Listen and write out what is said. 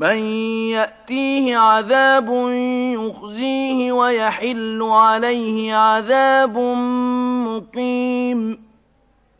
من يأتيه عذاب يخزيه ويحل عليه عذاب مقيم